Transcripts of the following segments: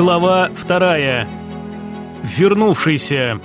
Глава вторая. Вернувшийся.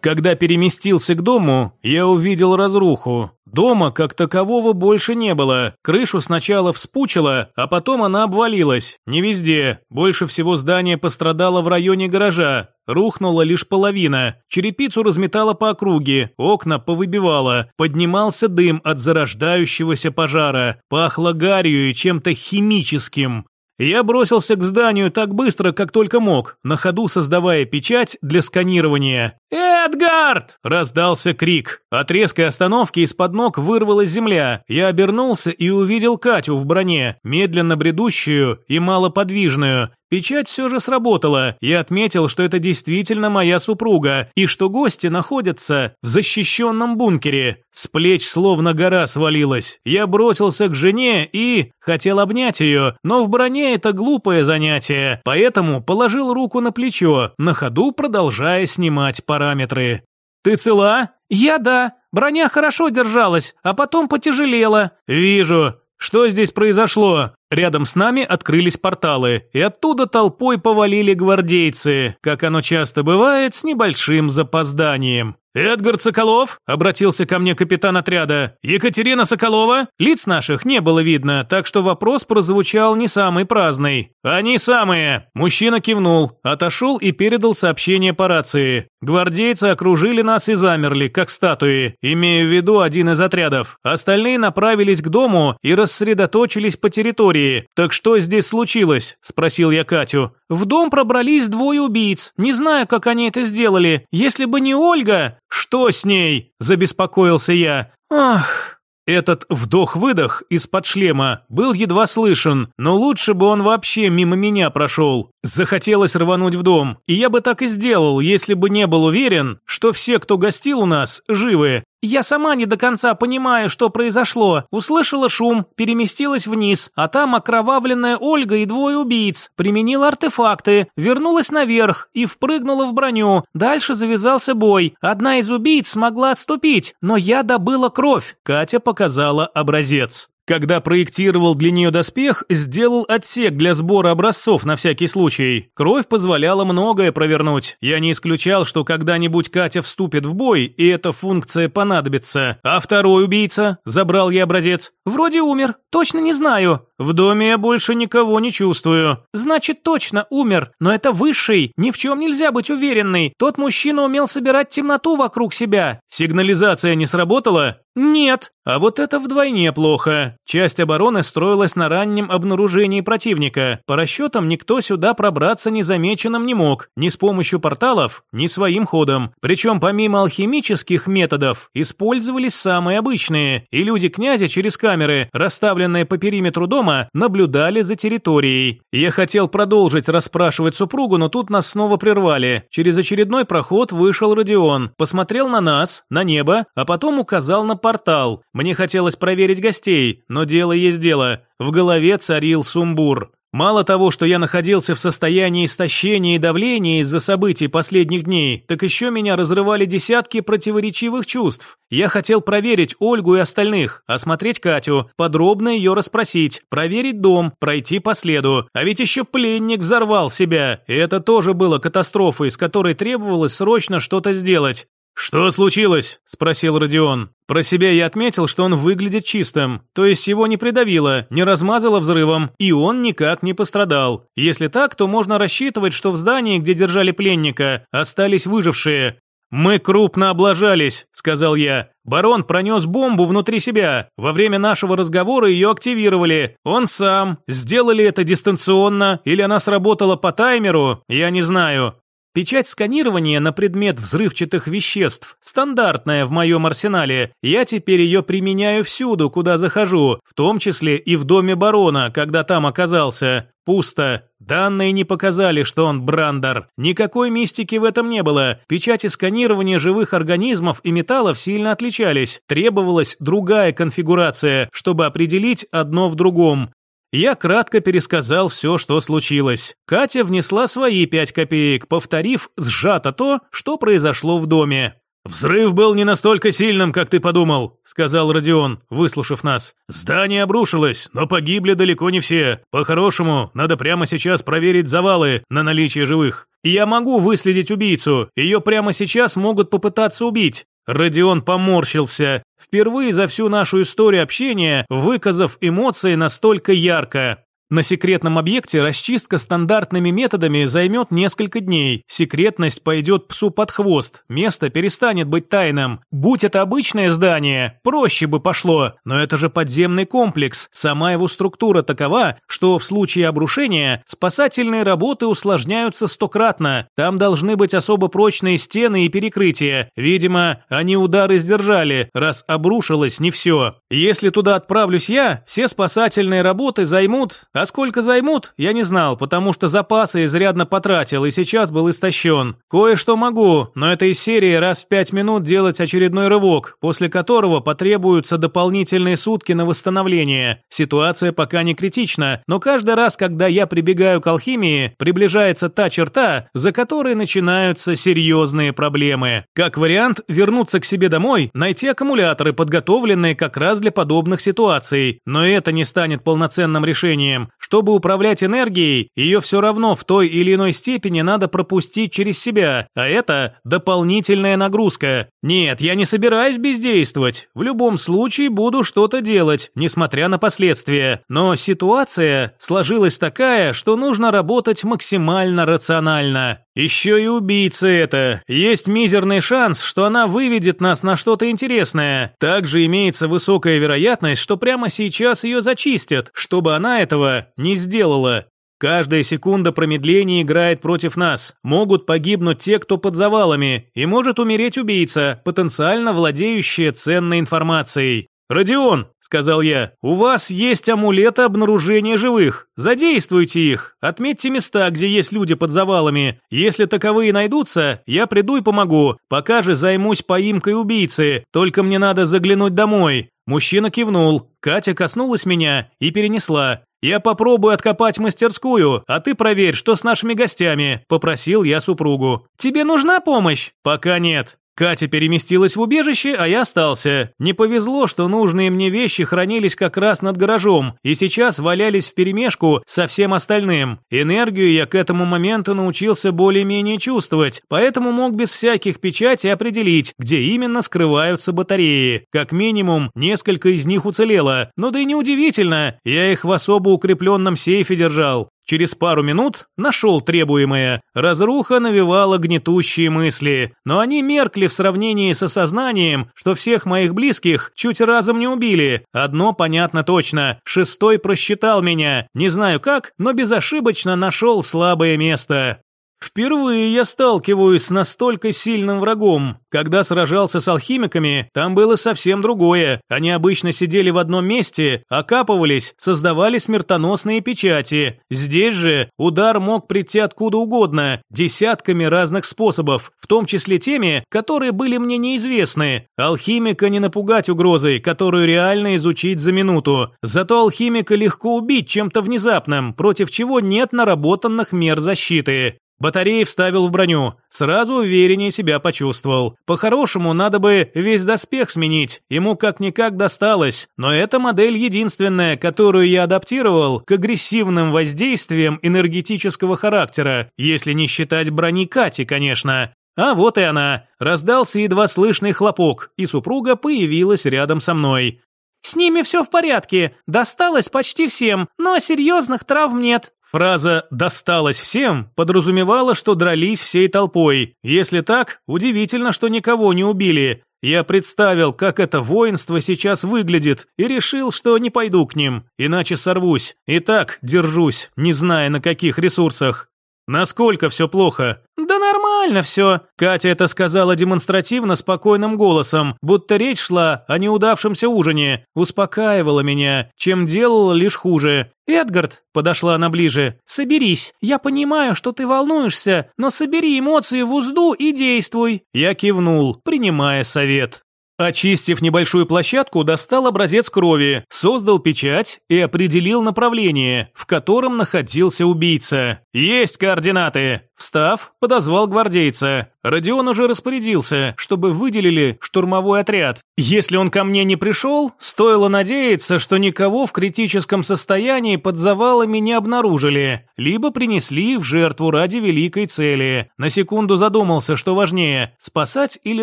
Когда переместился к дому, я увидел разруху. Дома как такового больше не было. Крышу сначала вспучило, а потом она обвалилась. Не везде. Больше всего здание пострадало в районе гаража. Рухнула лишь половина. Черепицу разметала по округе, окна повыбивало. Поднимался дым от зарождающегося пожара. Пахло гарью и чем-то химическим. Я бросился к зданию так быстро, как только мог, на ходу создавая печать для сканирования. «Эдгард!» – раздался крик. От резкой остановки из-под ног вырвалась земля. Я обернулся и увидел Катю в броне, медленно бредущую и малоподвижную. Печать все же сработала. Я отметил, что это действительно моя супруга, и что гости находятся в защищенном бункере. С плеч словно гора свалилась. Я бросился к жене и... хотел обнять ее, но в броне это глупое занятие, поэтому положил руку на плечо, на ходу продолжая снимать параметры. «Ты цела?» «Я да. Броня хорошо держалась, а потом потяжелела». «Вижу. Что здесь произошло? Рядом с нами открылись порталы, и оттуда толпой повалили гвардейцы, как оно часто бывает, с небольшим запозданием. «Эдгар Соколов?» – обратился ко мне капитан отряда. «Екатерина Соколова?» Лиц наших не было видно, так что вопрос прозвучал не самый праздный. «Они самые!» Мужчина кивнул, отошел и передал сообщение по рации. Гвардейцы окружили нас и замерли, как статуи, имея в виду один из отрядов. Остальные направились к дому и рассредоточились по территории. «Так что здесь случилось?» – спросил я Катю. «В дом пробрались двое убийц. Не знаю, как они это сделали. Если бы не Ольга...» «Что с ней?» – забеспокоился я. «Ах...» Этот вдох-выдох из-под шлема был едва слышен, но лучше бы он вообще мимо меня прошел. Захотелось рвануть в дом, и я бы так и сделал, если бы не был уверен, что все, кто гостил у нас, живы. Я сама не до конца понимаю, что произошло. Услышала шум, переместилась вниз, а там окровавленная Ольга и двое убийц. Применила артефакты, вернулась наверх и впрыгнула в броню. Дальше завязался бой. Одна из убийц смогла отступить, но я добыла кровь. Катя показала образец. Когда проектировал для нее доспех, сделал отсек для сбора образцов на всякий случай. Кровь позволяла многое провернуть. Я не исключал, что когда-нибудь Катя вступит в бой, и эта функция понадобится. А второй убийца? Забрал я образец. Вроде умер. Точно не знаю. В доме я больше никого не чувствую. Значит, точно умер. Но это высший. Ни в чем нельзя быть уверенной. Тот мужчина умел собирать темноту вокруг себя. Сигнализация не сработала? Нет. А вот это вдвойне плохо. Часть обороны строилась на раннем обнаружении противника. По расчетам никто сюда пробраться незамеченным не мог. Ни с помощью порталов, ни своим ходом. Причем помимо алхимических методов, использовались самые обычные. И люди князя через камеры, расставленные по периметру дома, наблюдали за территорией. Я хотел продолжить расспрашивать супругу, но тут нас снова прервали. Через очередной проход вышел Родион. Посмотрел на нас, на небо, а потом указал на портал. Мне хотелось проверить гостей, но дело есть дело. В голове царил сумбур. Мало того, что я находился в состоянии истощения и давления из-за событий последних дней, так еще меня разрывали десятки противоречивых чувств. Я хотел проверить Ольгу и остальных, осмотреть Катю, подробно ее расспросить, проверить дом, пройти по следу. А ведь еще пленник взорвал себя, и это тоже было катастрофой, с которой требовалось срочно что-то сделать. «Что случилось?» – спросил Родион. Про себя я отметил, что он выглядит чистым, то есть его не придавило, не размазало взрывом, и он никак не пострадал. Если так, то можно рассчитывать, что в здании, где держали пленника, остались выжившие. «Мы крупно облажались», – сказал я. «Барон пронес бомбу внутри себя. Во время нашего разговора ее активировали. Он сам. Сделали это дистанционно, или она сработала по таймеру, я не знаю. Печать сканирования на предмет взрывчатых веществ, стандартная в моем арсенале. Я теперь ее применяю всюду, куда захожу, в том числе и в доме барона, когда там оказался. Пусто. Данные не показали, что он Брандер. Никакой мистики в этом не было. Печати сканирования живых организмов и металлов сильно отличались. Требовалась другая конфигурация, чтобы определить одно в другом. Я кратко пересказал все, что случилось. Катя внесла свои пять копеек, повторив сжато то, что произошло в доме. «Взрыв был не настолько сильным, как ты подумал», – сказал Родион, выслушав нас. «Здание обрушилось, но погибли далеко не все. По-хорошему, надо прямо сейчас проверить завалы на наличие живых. Я могу выследить убийцу, ее прямо сейчас могут попытаться убить». Родион поморщился, впервые за всю нашу историю общения, выказав эмоции настолько ярко. На секретном объекте расчистка стандартными методами займет несколько дней. Секретность пойдет псу под хвост, место перестанет быть тайным. Будь это обычное здание, проще бы пошло, но это же подземный комплекс. Сама его структура такова, что в случае обрушения спасательные работы усложняются стократно. Там должны быть особо прочные стены и перекрытия. Видимо, они удары сдержали, раз обрушилось не все. Если туда отправлюсь я, все спасательные работы займут а сколько займут, я не знал, потому что запасы изрядно потратил и сейчас был истощен. Кое-что могу, но это из серии раз в пять минут делать очередной рывок, после которого потребуются дополнительные сутки на восстановление. Ситуация пока не критична, но каждый раз, когда я прибегаю к алхимии, приближается та черта, за которой начинаются серьезные проблемы. Как вариант, вернуться к себе домой, найти аккумуляторы, подготовленные как раз для подобных ситуаций. Но это не станет полноценным решением. Чтобы управлять энергией, ее все равно в той или иной степени надо пропустить через себя, а это дополнительная нагрузка. Нет, я не собираюсь бездействовать. В любом случае буду что-то делать, несмотря на последствия. Но ситуация сложилась такая, что нужно работать максимально рационально. Еще и убийца это. Есть мизерный шанс, что она выведет нас на что-то интересное. Также имеется высокая вероятность, что прямо сейчас ее зачистят, чтобы она этого не сделала. Каждая секунда промедления играет против нас. Могут погибнуть те, кто под завалами, и может умереть убийца, потенциально владеющая ценной информацией. «Родион», — сказал я, — «у вас есть амулеты обнаружения живых. Задействуйте их. Отметьте места, где есть люди под завалами. Если таковые найдутся, я приду и помогу. Пока же займусь поимкой убийцы. Только мне надо заглянуть домой». Мужчина кивнул. Катя коснулась меня и перенесла. «Я попробую откопать мастерскую, а ты проверь, что с нашими гостями», – попросил я супругу. «Тебе нужна помощь?» «Пока нет». Катя переместилась в убежище, а я остался. Не повезло, что нужные мне вещи хранились как раз над гаражом и сейчас валялись вперемешку со всем остальным. Энергию я к этому моменту научился более-менее чувствовать, поэтому мог без всяких печатей определить, где именно скрываются батареи. Как минимум, несколько из них уцелело, но да и неудивительно, я их в особо укрепленном сейфе держал. Через пару минут нашел требуемое. Разруха навевала гнетущие мысли, но они меркли в сравнении с осознанием, что всех моих близких чуть разом не убили. Одно понятно точно, шестой просчитал меня. Не знаю как, но безошибочно нашел слабое место. Впервые я сталкиваюсь с настолько сильным врагом. Когда сражался с алхимиками, там было совсем другое. Они обычно сидели в одном месте, окапывались, создавали смертоносные печати. Здесь же удар мог прийти откуда угодно, десятками разных способов, в том числе теми, которые были мне неизвестны. Алхимика не напугать угрозой, которую реально изучить за минуту. Зато алхимика легко убить чем-то внезапным, против чего нет наработанных мер защиты. Батареи вставил в броню. Сразу увереннее себя почувствовал. По-хорошему, надо бы весь доспех сменить. Ему как-никак досталось. Но эта модель единственная, которую я адаптировал к агрессивным воздействиям энергетического характера. Если не считать брони Кати, конечно. А вот и она. Раздался едва слышный хлопок, и супруга появилась рядом со мной. «С ними все в порядке. Досталось почти всем, но серьезных травм нет. Фраза «досталось всем» подразумевала, что дрались всей толпой. Если так, удивительно, что никого не убили. Я представил, как это воинство сейчас выглядит, и решил, что не пойду к ним, иначе сорвусь. И так держусь, не зная на каких ресурсах. Насколько все плохо? Да нормально все. Катя это сказала демонстративно спокойным голосом, будто речь шла о неудавшемся ужине. Успокаивала меня, чем делала лишь хуже. «Эдгард», — подошла она ближе, — «соберись. Я понимаю, что ты волнуешься, но собери эмоции в узду и действуй». Я кивнул, принимая совет. Очистив небольшую площадку, достал образец крови, создал печать и определил направление, в котором находился убийца. Есть координаты. Встав, подозвал гвардейца. Родион уже распорядился, чтобы выделили штурмовой отряд. Если он ко мне не пришел, стоило надеяться, что никого в критическом состоянии под завалами не обнаружили, либо принесли в жертву ради великой цели. На секунду задумался, что важнее – спасать или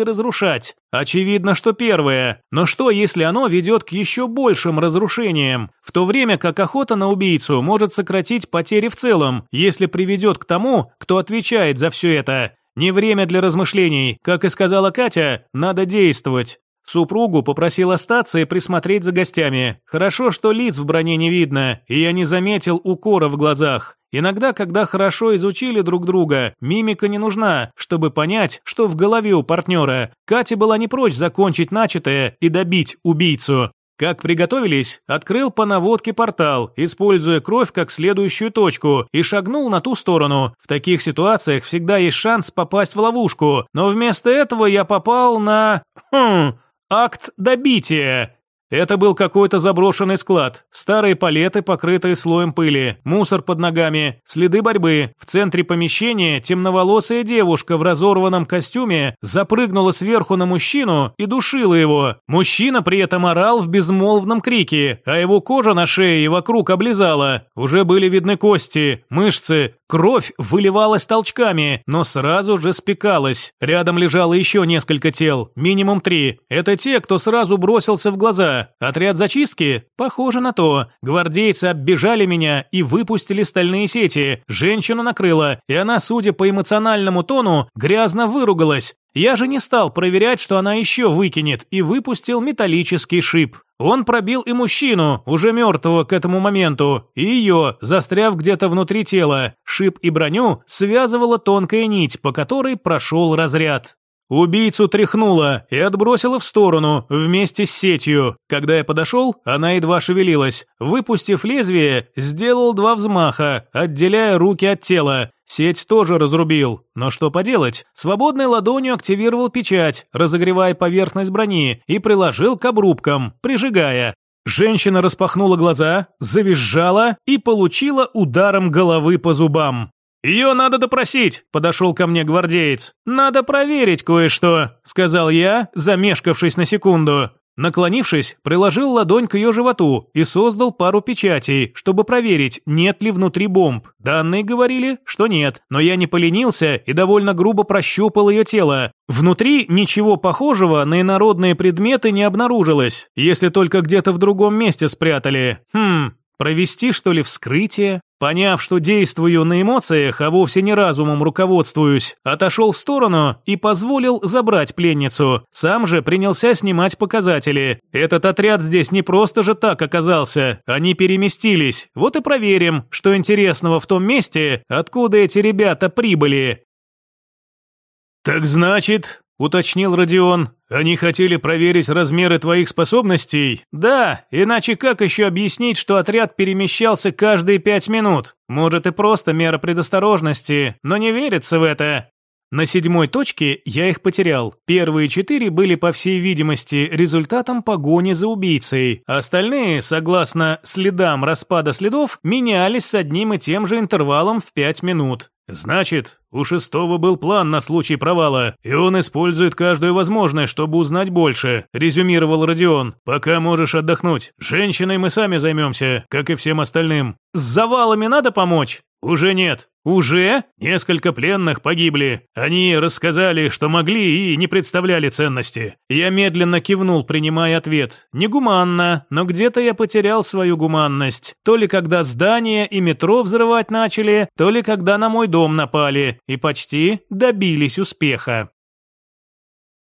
разрушать. Очевидно, что первое. Но что, если оно ведет к еще большим разрушениям? В то время как охота на убийцу может сократить потери в целом, если приведет к тому, кто отвечает за все это. Не время для размышлений. Как и сказала Катя, надо действовать. Супругу попросил остаться и присмотреть за гостями. Хорошо, что лиц в броне не видно, и я не заметил укора в глазах. Иногда, когда хорошо изучили друг друга, мимика не нужна, чтобы понять, что в голове у партнера. Катя была не прочь закончить начатое и добить убийцу. Как приготовились, открыл по наводке портал, используя кровь как следующую точку, и шагнул на ту сторону. В таких ситуациях всегда есть шанс попасть в ловушку, но вместо этого я попал на... Хм... Акт добития. Это был какой-то заброшенный склад. Старые палеты, покрытые слоем пыли, мусор под ногами, следы борьбы. В центре помещения темноволосая девушка в разорванном костюме запрыгнула сверху на мужчину и душила его. Мужчина при этом орал в безмолвном крике, а его кожа на шее и вокруг облизала. Уже были видны кости, мышцы, Кровь выливалась толчками, но сразу же спекалась. Рядом лежало еще несколько тел, минимум три. Это те, кто сразу бросился в глаза. Отряд зачистки? Похоже на то. Гвардейцы оббежали меня и выпустили стальные сети. Женщину накрыло, и она, судя по эмоциональному тону, грязно выругалась. Я же не стал проверять, что она еще выкинет, и выпустил металлический шип. Он пробил и мужчину, уже мертвого к этому моменту, и ее, застряв где-то внутри тела. Шип и броню связывала тонкая нить, по которой прошел разряд. Убийцу тряхнуло и отбросило в сторону вместе с сетью. Когда я подошел, она едва шевелилась. Выпустив лезвие, сделал два взмаха, отделяя руки от тела. Сеть тоже разрубил, но что поделать? Свободной ладонью активировал печать, разогревая поверхность брони, и приложил к обрубкам, прижигая. Женщина распахнула глаза, завизжала и получила ударом головы по зубам. «Ее надо допросить», – подошел ко мне гвардеец. «Надо проверить кое-что», – сказал я, замешкавшись на секунду. Наклонившись, приложил ладонь к ее животу и создал пару печатей, чтобы проверить, нет ли внутри бомб. Данные говорили, что нет, но я не поленился и довольно грубо прощупал ее тело. Внутри ничего похожего на инородные предметы не обнаружилось, если только где-то в другом месте спрятали. Хм, Провести, что ли, вскрытие? Поняв, что действую на эмоциях, а вовсе не разумом руководствуюсь, отошел в сторону и позволил забрать пленницу. Сам же принялся снимать показатели. Этот отряд здесь не просто же так оказался, они переместились. Вот и проверим, что интересного в том месте, откуда эти ребята прибыли. «Так значит, – уточнил Родион. «Они хотели проверить размеры твоих способностей?» «Да, иначе как еще объяснить, что отряд перемещался каждые пять минут? Может и просто мера предосторожности, но не верится в это». На седьмой точке я их потерял. Первые четыре были, по всей видимости, результатом погони за убийцей. Остальные, согласно следам распада следов, менялись с одним и тем же интервалом в пять минут. Значит, у шестого был план на случай провала, и он использует каждую возможность, чтобы узнать больше, резюмировал Родион. Пока можешь отдохнуть. Женщиной мы сами займемся, как и всем остальным. С завалами надо помочь? Уже нет. Уже? Несколько пленных погибли. Они рассказали, что могли и не представляли ценности. Я медленно кивнул, принимая ответ. Негуманно, но где-то я потерял свою гуманность. То ли когда здания и метро взрывать начали, то ли когда на мой дом напали и почти добились успеха.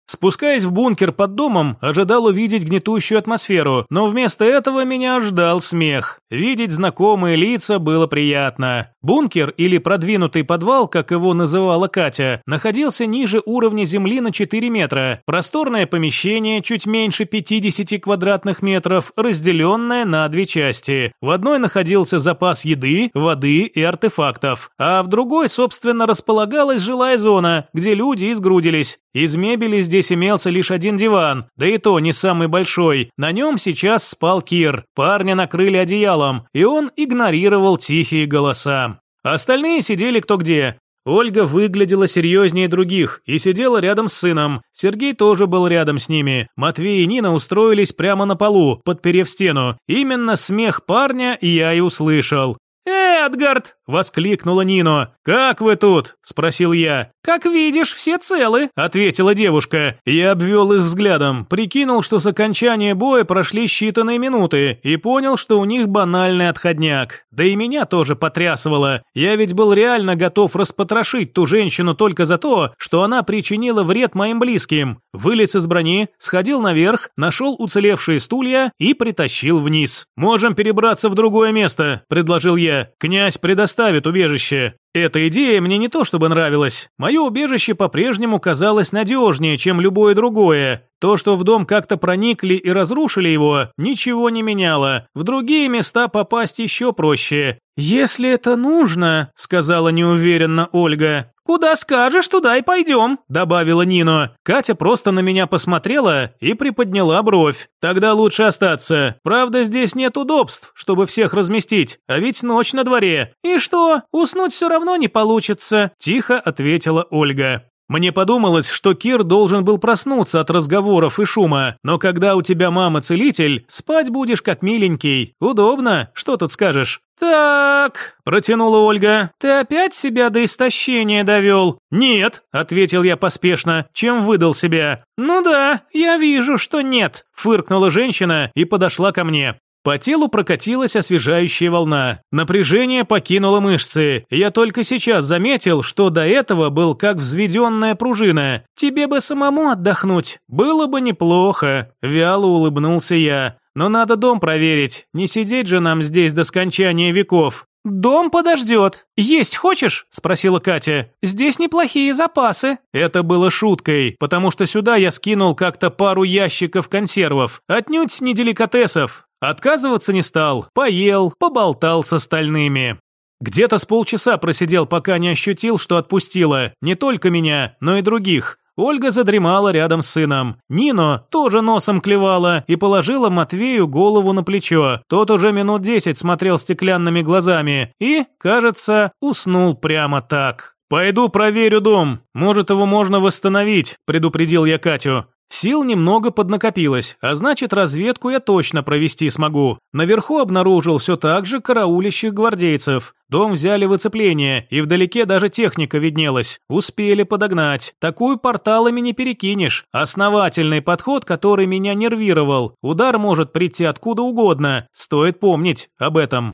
Спускаясь в бункер под домом, ожидал увидеть гнетущую атмосферу, но вместо этого меня ждал смех. Видеть знакомые лица было приятно. Бункер, или продвинутый подвал, как его называла Катя, находился ниже уровня земли на 4 метра. Просторное помещение, чуть меньше 50 квадратных метров, разделенное на две части. В одной находился запас еды, воды и артефактов, а в другой, собственно, располагалась жилая зона, где люди изгрудились. Из мебели здесь имелся лишь один диван, да и то не самый большой. На нем сейчас спал Кир. Парня накрыли одеялом, и он игнорировал тихие голоса. Остальные сидели кто где. Ольга выглядела серьезнее других и сидела рядом с сыном. Сергей тоже был рядом с ними. Матвей и Нина устроились прямо на полу, подперев стену. Именно смех парня я и услышал. «Эдгард!» – воскликнула Нино. «Как вы тут?» – спросил я. «Как видишь, все целы», – ответила девушка. Я обвел их взглядом, прикинул, что с окончания боя прошли считанные минуты и понял, что у них банальный отходняк. Да и меня тоже потрясывало. Я ведь был реально готов распотрошить ту женщину только за то, что она причинила вред моим близким. Вылез из брони, сходил наверх, нашел уцелевшие стулья и притащил вниз. «Можем перебраться в другое место», – предложил я. «Князь предоставит убежище». Эта идея мне не то чтобы нравилась. Мое убежище по-прежнему казалось надежнее, чем любое другое. То, что в дом как-то проникли и разрушили его, ничего не меняло. В другие места попасть еще проще. «Если это нужно», — сказала неуверенно Ольга. «Куда скажешь, туда и пойдем», — добавила Нино. Катя просто на меня посмотрела и приподняла бровь. «Тогда лучше остаться. Правда, здесь нет удобств, чтобы всех разместить, а ведь ночь на дворе». «И что, уснуть все равно не получится», — тихо ответила Ольга. Мне подумалось, что Кир должен был проснуться от разговоров и шума, но когда у тебя мама целитель, спать будешь как миленький. Удобно, что тут скажешь? «Так», – протянула Ольга, – «ты опять себя до истощения довел?» «Нет», – ответил я поспешно, чем выдал себя. «Ну да, я вижу, что нет», – фыркнула женщина и подошла ко мне. По телу прокатилась освежающая волна. Напряжение покинуло мышцы. Я только сейчас заметил, что до этого был как взведенная пружина. Тебе бы самому отдохнуть. Было бы неплохо. Вяло улыбнулся я. Но надо дом проверить. Не сидеть же нам здесь до скончания веков. «Дом подождет. Есть хочешь?» – спросила Катя. «Здесь неплохие запасы». Это было шуткой, потому что сюда я скинул как-то пару ящиков консервов. Отнюдь не деликатесов. Отказываться не стал, поел, поболтал с остальными. Где-то с полчаса просидел, пока не ощутил, что отпустила. Не только меня, но и других. Ольга задремала рядом с сыном. Нино тоже носом клевала и положила Матвею голову на плечо. Тот уже минут десять смотрел стеклянными глазами и, кажется, уснул прямо так. «Пойду проверю дом. Может, его можно восстановить», – предупредил я Катю. Сил немного поднакопилось, а значит разведку я точно провести смогу. Наверху обнаружил все так же караулящих гвардейцев. Дом взяли в оцепление, и вдалеке даже техника виднелась. Успели подогнать. Такую порталами не перекинешь. Основательный подход, который меня нервировал. Удар может прийти откуда угодно. Стоит помнить об этом.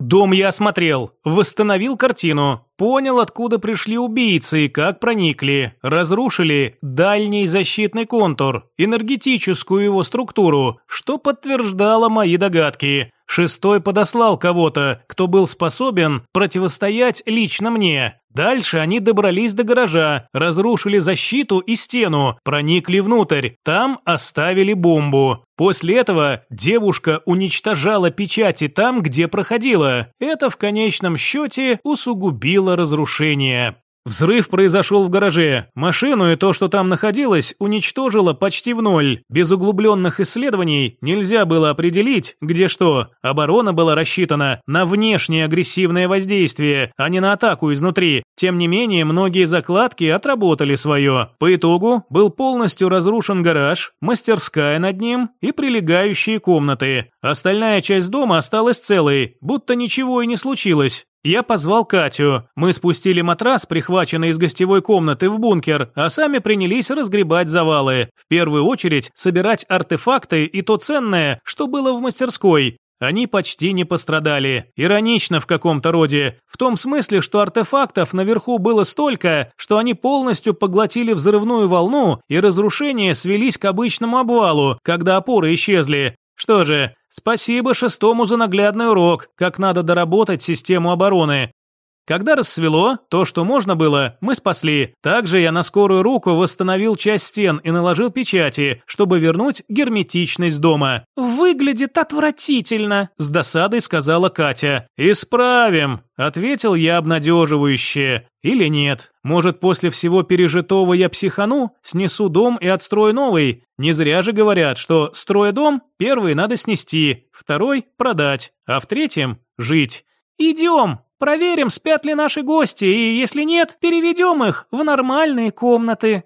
Дом я осмотрел, восстановил картину, понял, откуда пришли убийцы и как проникли. Разрушили дальний защитный контур, энергетическую его структуру, что подтверждало мои догадки. Шестой подослал кого-то, кто был способен противостоять лично мне. Дальше они добрались до гаража, разрушили защиту и стену, проникли внутрь, там оставили бомбу. После этого девушка уничтожала печати там, где проходила. Это в конечном счете усугубило разрушение. Взрыв произошел в гараже. Машину и то, что там находилось, уничтожило почти в ноль. Без углубленных исследований нельзя было определить, где что. Оборона была рассчитана на внешнее агрессивное воздействие, а не на атаку изнутри. Тем не менее, многие закладки отработали свое. По итогу был полностью разрушен гараж, мастерская над ним и прилегающие комнаты. Остальная часть дома осталась целой, будто ничего и не случилось. Я позвал Катю. Мы спустили матрас, прихваченный из гостевой комнаты, в бункер, а сами принялись разгребать завалы. В первую очередь собирать артефакты и то ценное, что было в мастерской. Они почти не пострадали. Иронично в каком-то роде. В том смысле, что артефактов наверху было столько, что они полностью поглотили взрывную волну, и разрушения свелись к обычному обвалу, когда опоры исчезли. Что же, спасибо шестому за наглядный урок, как надо доработать систему обороны. Когда рассвело, то, что можно было, мы спасли. Также я на скорую руку восстановил часть стен и наложил печати, чтобы вернуть герметичность дома. «Выглядит отвратительно», – с досадой сказала Катя. «Исправим», – ответил я обнадеживающе. «Или нет? Может, после всего пережитого я психану, снесу дом и отстрою новый? Не зря же говорят, что, строя дом, первый надо снести, второй – продать, а в третьем – жить». «Идем!» Проверим, спят ли наши гости, и если нет, переведем их в нормальные комнаты».